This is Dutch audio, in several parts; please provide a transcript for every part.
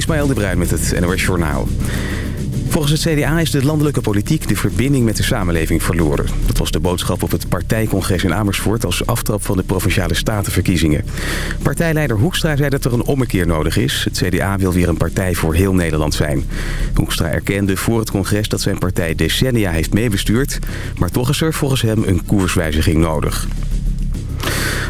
Ismaël de Bruin met het NOS Journaal. Volgens het CDA is de landelijke politiek de verbinding met de samenleving verloren. Dat was de boodschap op het partijcongres in Amersfoort als aftrap van de Provinciale Statenverkiezingen. Partijleider Hoekstra zei dat er een ommekeer nodig is. Het CDA wil weer een partij voor heel Nederland zijn. Hoekstra erkende voor het congres dat zijn partij decennia heeft meebestuurd. Maar toch is er volgens hem een koerswijziging nodig.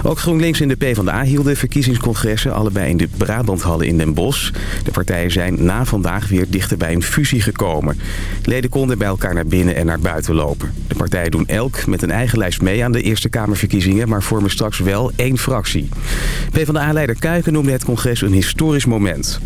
Ook GroenLinks en de PvdA hielden verkiezingscongressen allebei in de Brabanthallen in Den Bosch. De partijen zijn na vandaag weer dichter bij een fusie gekomen. Leden konden bij elkaar naar binnen en naar buiten lopen. De partijen doen elk met een eigen lijst mee aan de Eerste Kamerverkiezingen... maar vormen straks wel één fractie. PvdA-leider Kuiken noemde het congres een historisch moment.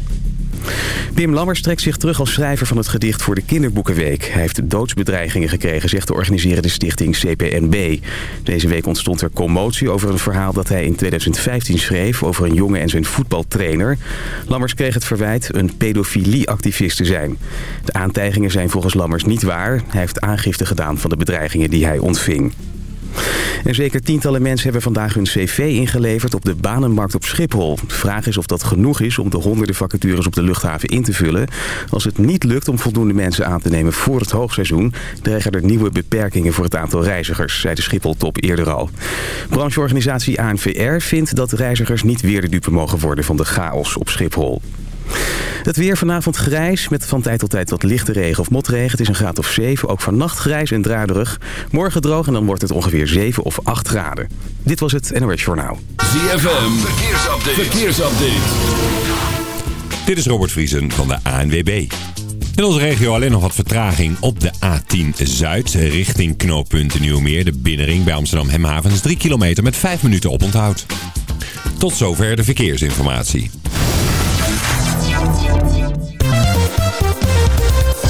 Pim Lammers trekt zich terug als schrijver van het gedicht voor de Kinderboekenweek. Hij heeft doodsbedreigingen gekregen, zegt de organiserende stichting CPNB. Deze week ontstond er commotie over een verhaal dat hij in 2015 schreef... over een jongen en zijn voetbaltrainer. Lammers kreeg het verwijt een pedofilieactivist te zijn. De aantijgingen zijn volgens Lammers niet waar. Hij heeft aangifte gedaan van de bedreigingen die hij ontving. En zeker tientallen mensen hebben vandaag hun cv ingeleverd op de banenmarkt op Schiphol. De vraag is of dat genoeg is om de honderden vacatures op de luchthaven in te vullen. Als het niet lukt om voldoende mensen aan te nemen voor het hoogseizoen... dreigen er nieuwe beperkingen voor het aantal reizigers, zei de Schiphol-top eerder al. Brancheorganisatie ANVR vindt dat reizigers niet weer de dupe mogen worden van de chaos op Schiphol. Het weer vanavond grijs met van tijd tot tijd wat lichte regen of motregen. Het is een graad of 7, ook vannacht grijs en druiderig. Morgen droog en dan wordt het ongeveer 7 of 8 graden. Dit was het NOS Journaal. ZFM, verkeersupdate. verkeersupdate. Dit is Robert Vriesen van de ANWB. In onze regio alleen nog wat vertraging op de A10 Zuid richting knooppunt Nieuwmeer. De binnenring bij Amsterdam Hemhavens 3 kilometer met 5 minuten op onthoud. Tot zover de verkeersinformatie.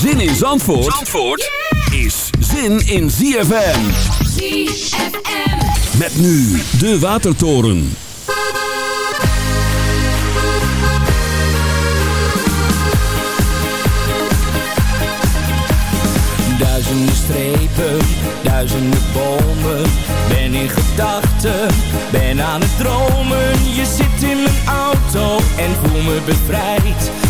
Zin in Zandvoort, Zandvoort is zin in ZFM. ZFM. Met nu de Watertoren. Duizenden strepen, duizenden bomen. Ben in gedachten, ben aan het dromen. Je zit in mijn auto en voel me bevrijd.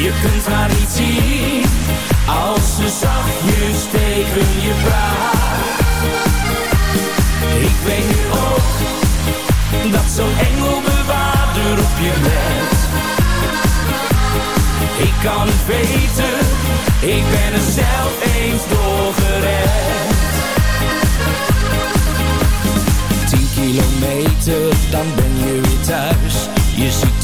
Je kunt haar niet zien, als ze zachtjes tegen je praat. Ik weet nu ook, dat zo'n engelbewaarder op je let. Ik kan het weten, ik ben er zelf eens door gered. Tien kilometer, dan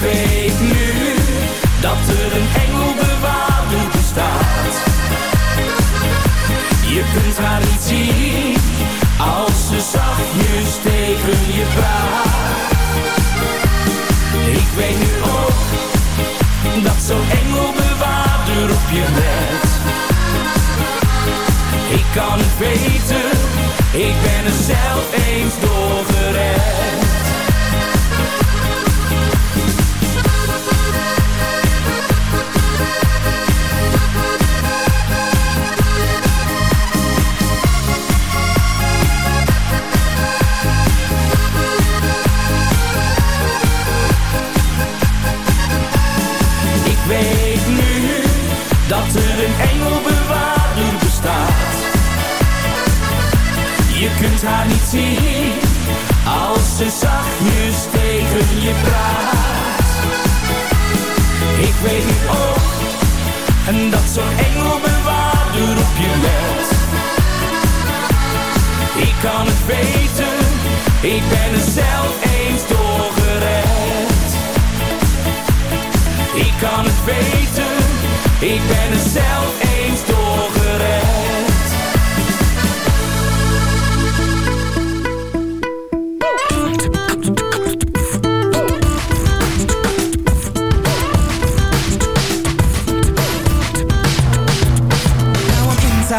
weet nu, dat er een engelbewaarder bestaat. Je kunt haar niet zien, als ze zachtjes tegen je praat. Ik weet nu ook, dat zo'n engelbewaarder op je let. Ik kan het weten, ik ben er zelf eens door gered. kunt niet zien. Als ze zachtjes tegen je praat. Ik weet nu ook en dat zo'n engel engelbewaarder op je let. Ik kan het weten, ik ben er zelf eens doorgered Ik kan het weten, ik ben er zelf eens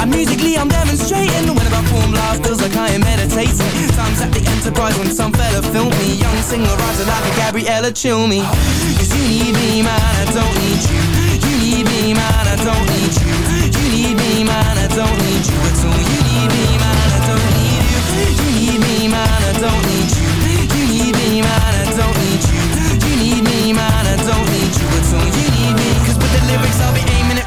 And musically I'm demonstrating When I perform live feels like I am meditating. Times at the Enterprise when some fella filmed me. Young singer writer like a Gabriella chill me. Cause you need me man, I don't need you. You need me man, I don't need you. You need me man, I don't need you at all. You need me man, I don't need you. You need me man, I don't need you. You need me man, I don't need you. You need me man, I don't need you at all. You need me Cause with the lyrics I'll be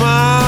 demais.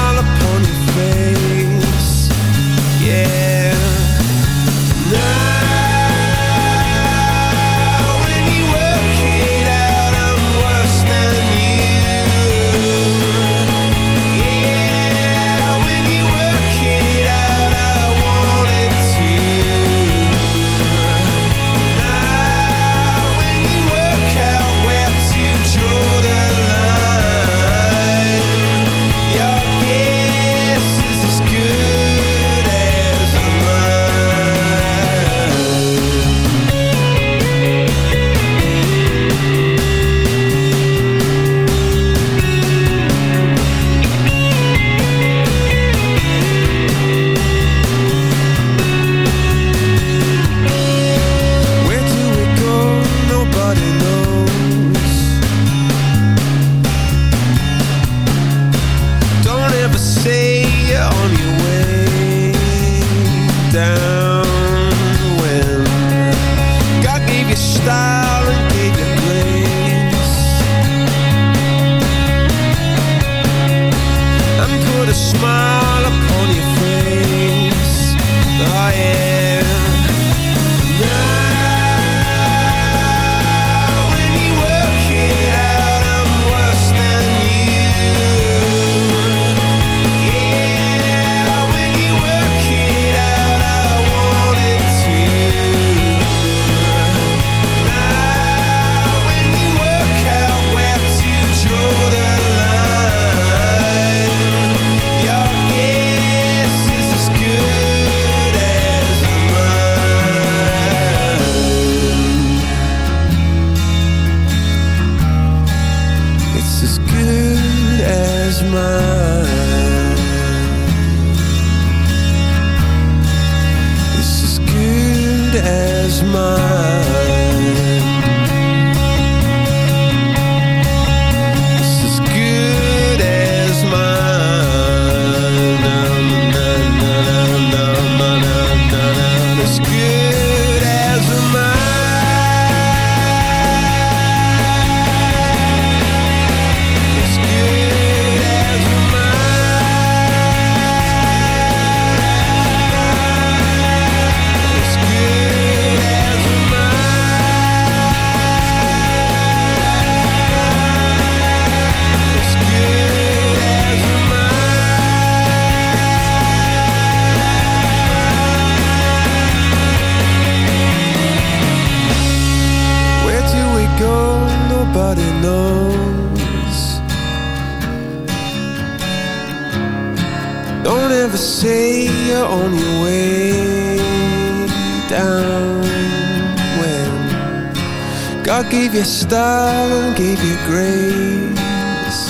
star gave you grace.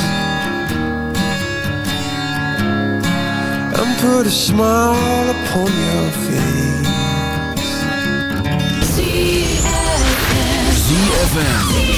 And put a smile upon your face. ZFM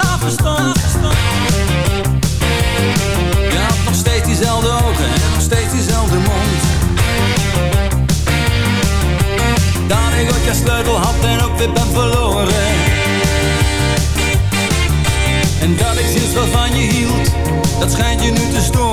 van afstand. Je had nog steeds diezelfde ogen en nog steeds diezelfde mond. Daar ik ook je sleutel had en ook weer ben verloren. En dat ik sinds van je hield, dat schijnt je nu te storen.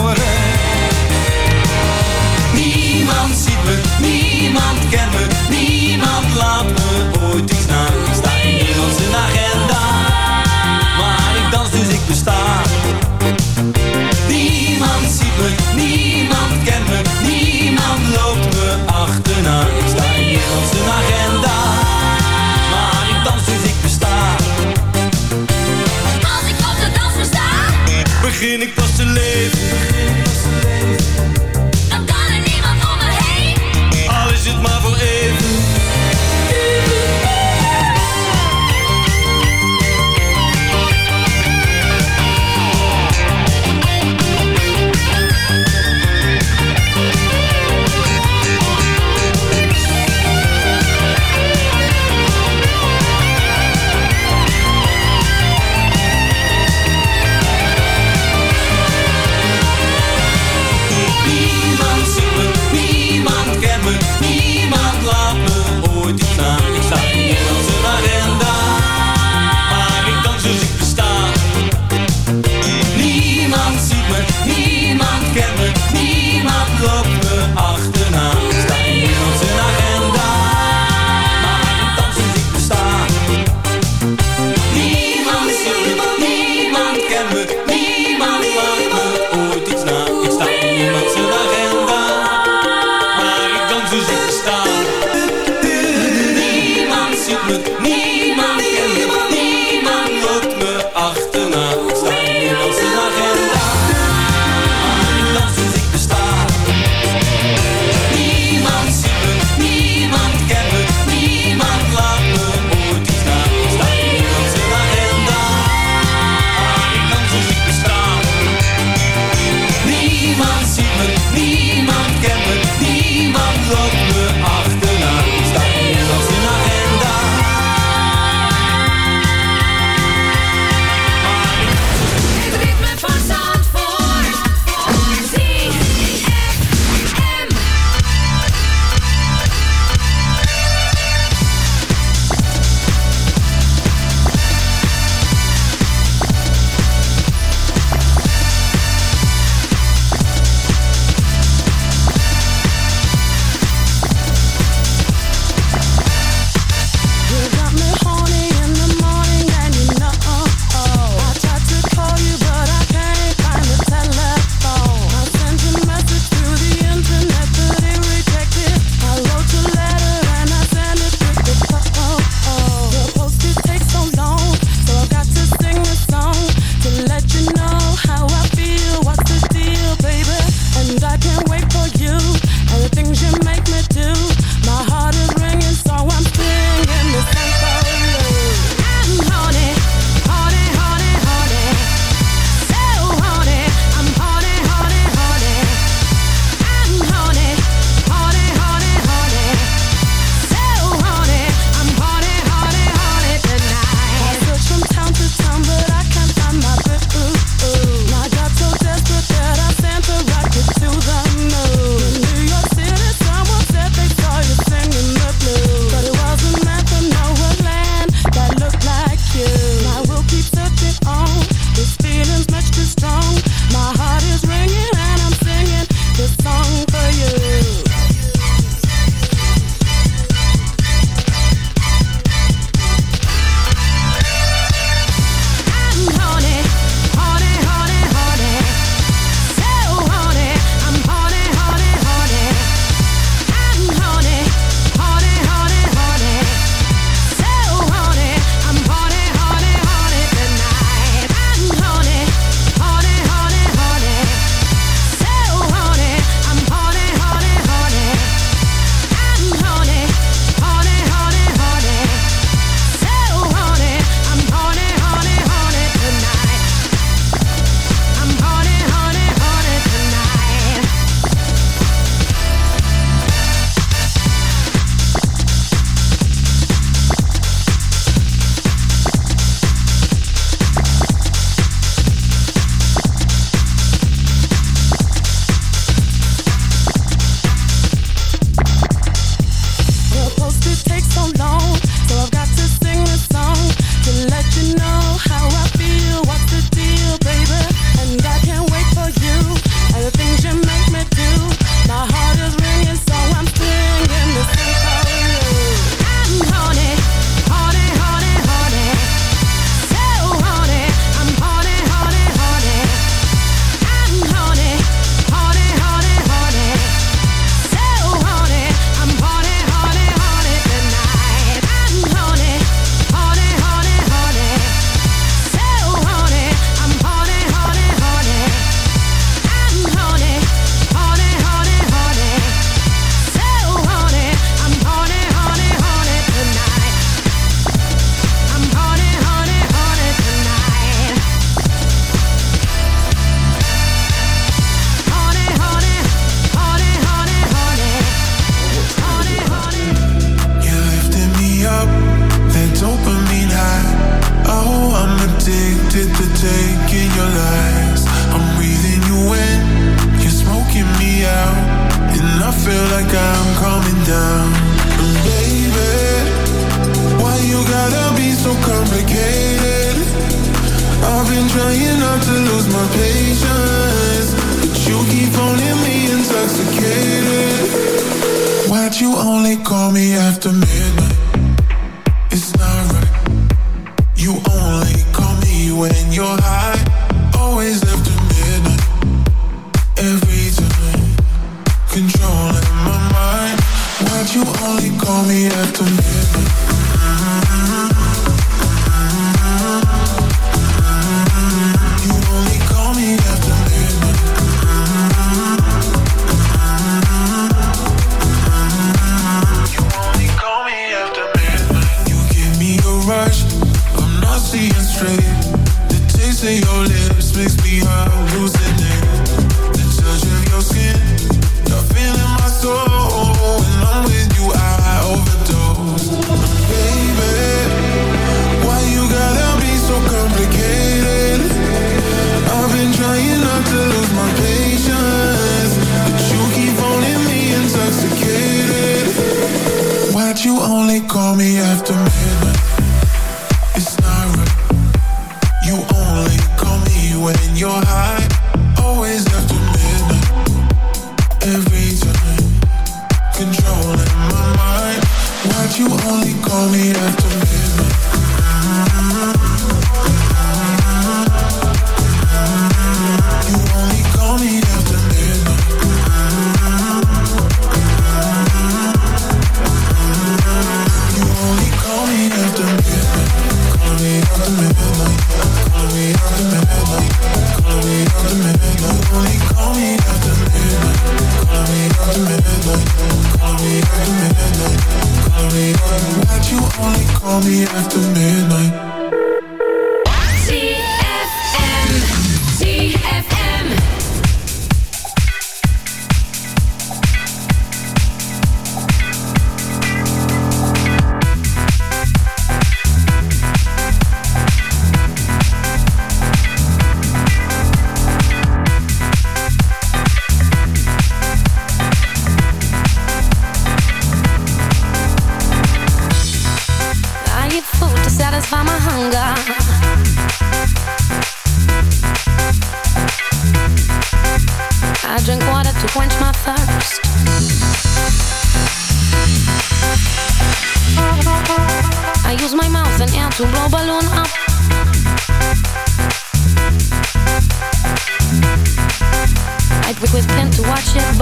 watching.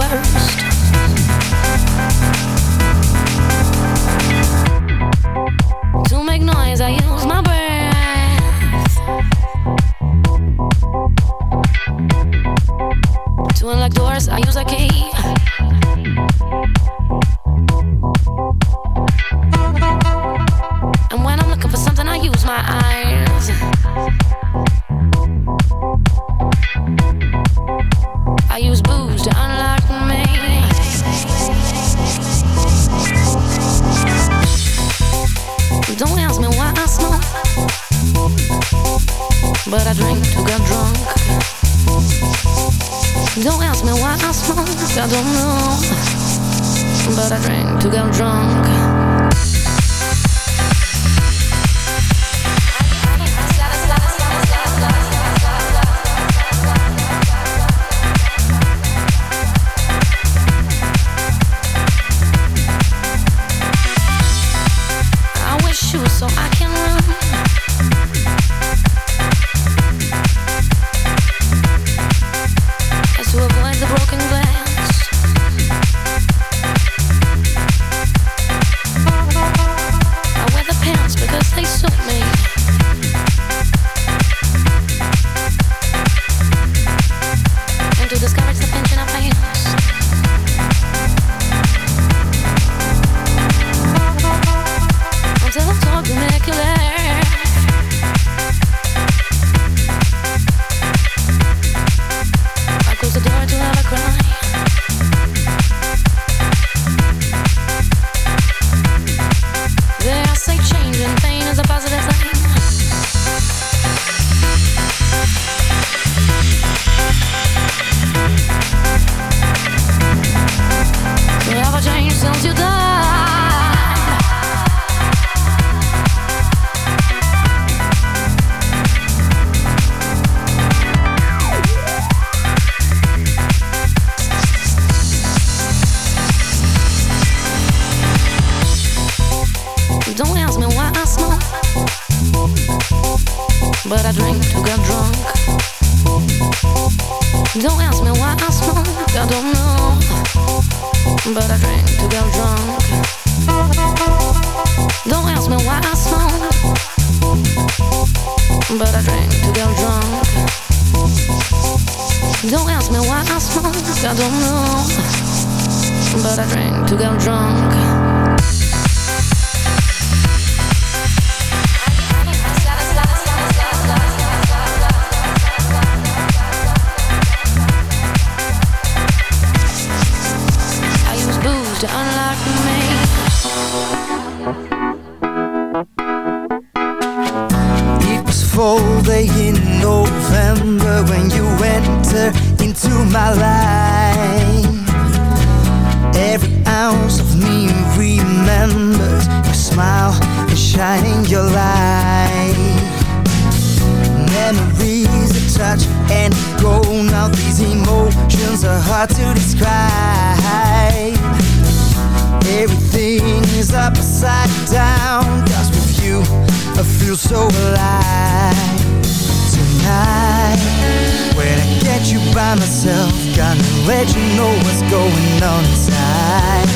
By myself, gonna let you know what's going on inside.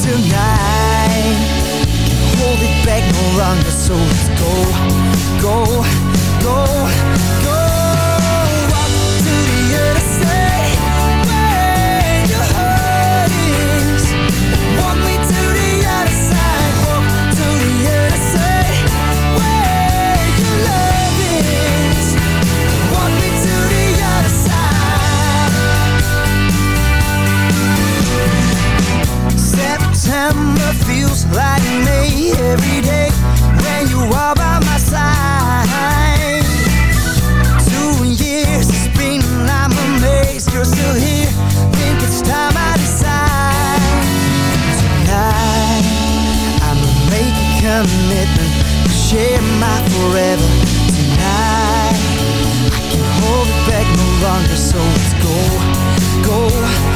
Tonight, can't hold it back no longer, so let's go, go, go, go. September feels like May every day when you are by my side. Two years it's been, I'm amazed you're still here. Think it's time I decide. Tonight, I'ma make a commitment to share my forever. Tonight, I can't hold it back no longer, so let's go, go.